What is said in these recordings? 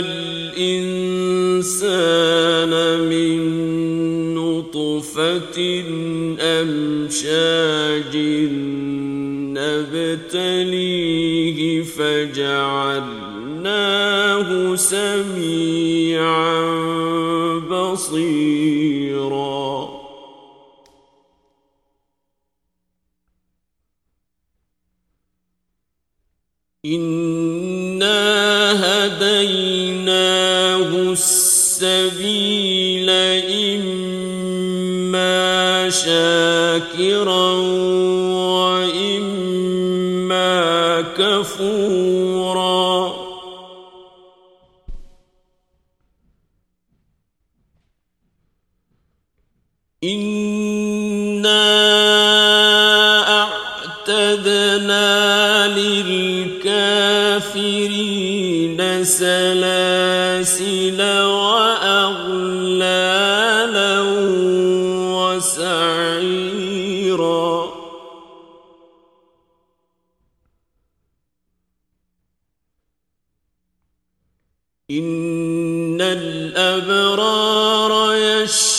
الإنسان من نطفة أمشاج نبتليه فجعلناه سميعا بصيرا. إنا إما شاكرا وإما كفورا إنا أعتدنا للكافرين سلاسل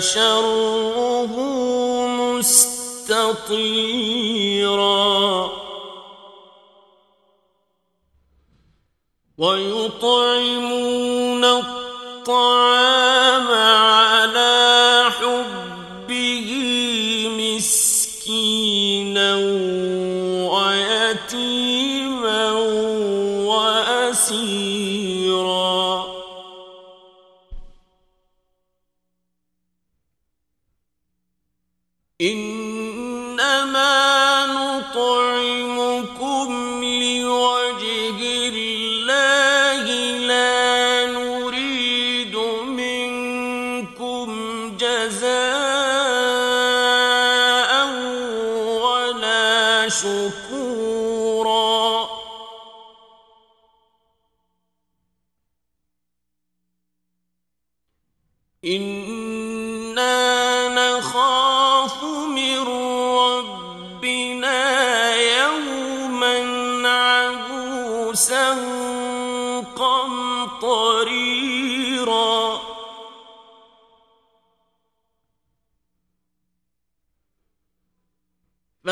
شره مستطيرا ويطعمون الطعام على حبه مسكينا ويتيما جزاء ولا شكورا. إنا نخاف من ربنا يوما عبوسا قمطريرا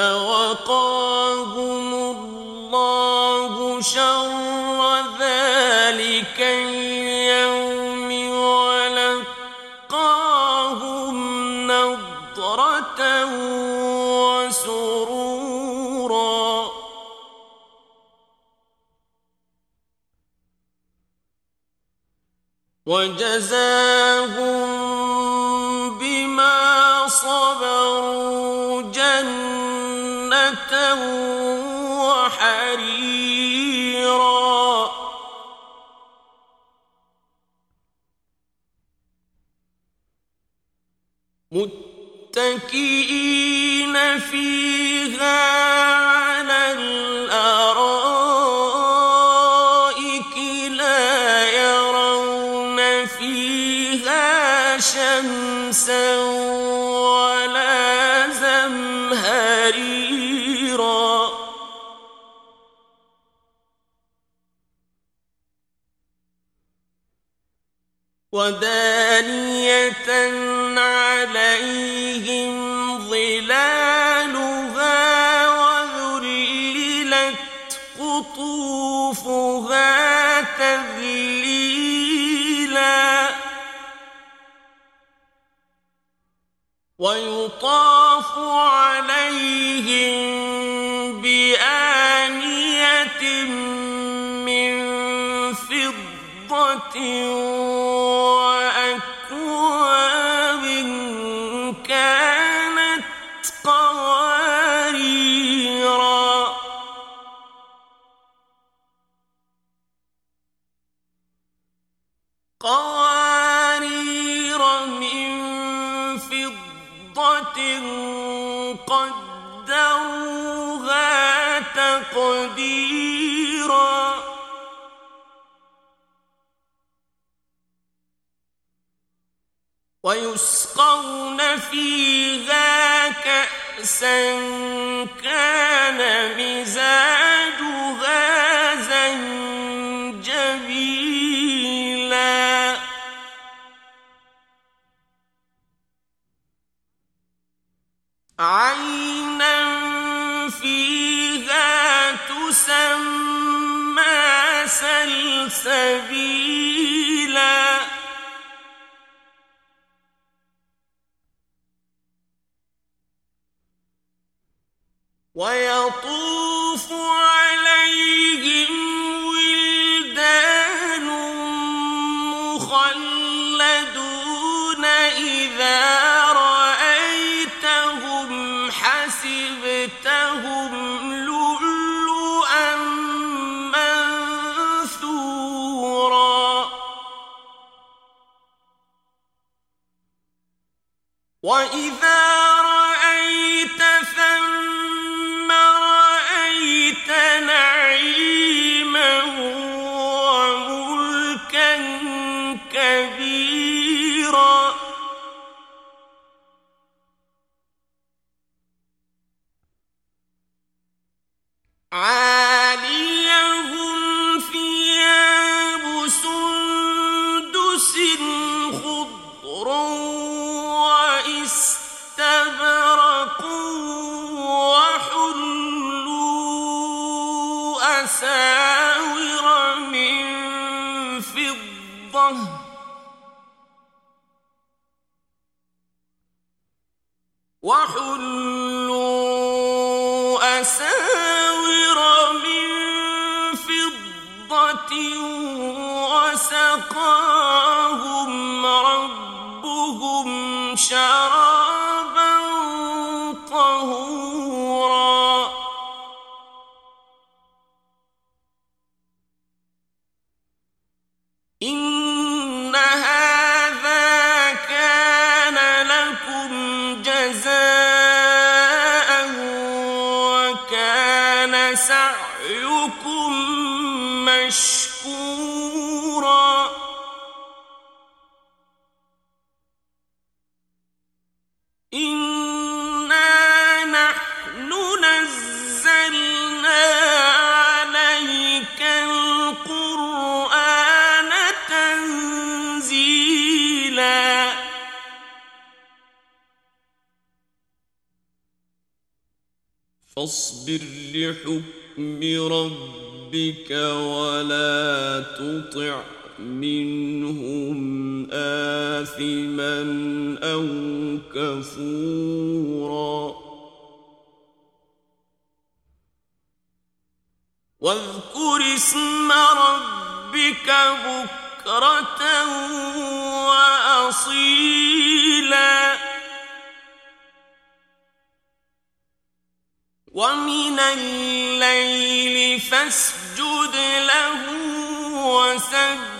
فوقاهم الله شر ذلك اليوم ولقاهم نضرة وسرورا. وجزاهم وحريرا. متكئين فيها على الأرائك لا يرون فيها شمسا ولا زمهريرا. كثيرا ودانية عليهم ظلالها وذللت قطوفها تذليلا ويطاف عليهم قديرا ويسقون فيها كأسا كان مزاجها زنجبيلا. عينا سما تسمى سلسبيلا ويطوف وَإِذَا وحلوا وسقاهم ربهم شرابا فاصبر لحكم ربك ولا تطع منهم آثما أو كفورا. واذكر اسم ربك بكرة وأصيلا. ومن الليل فاسجد له وسبحه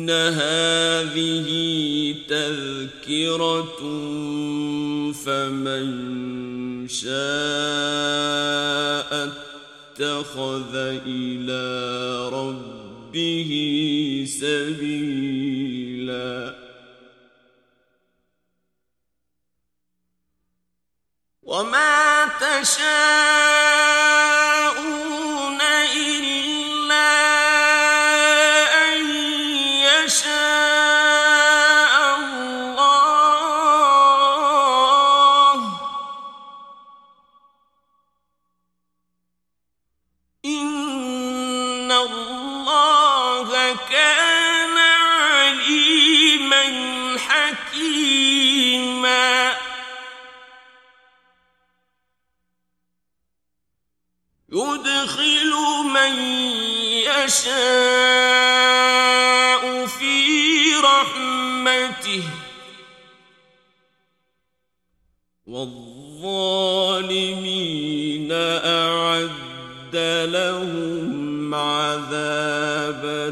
ان هذه تذكرة فمن شاء اتخذ الى ربه سبيلا الله كان عليما حكيما. يدخل من يشاء في رحمته. والظالمين أعد لهم عذابا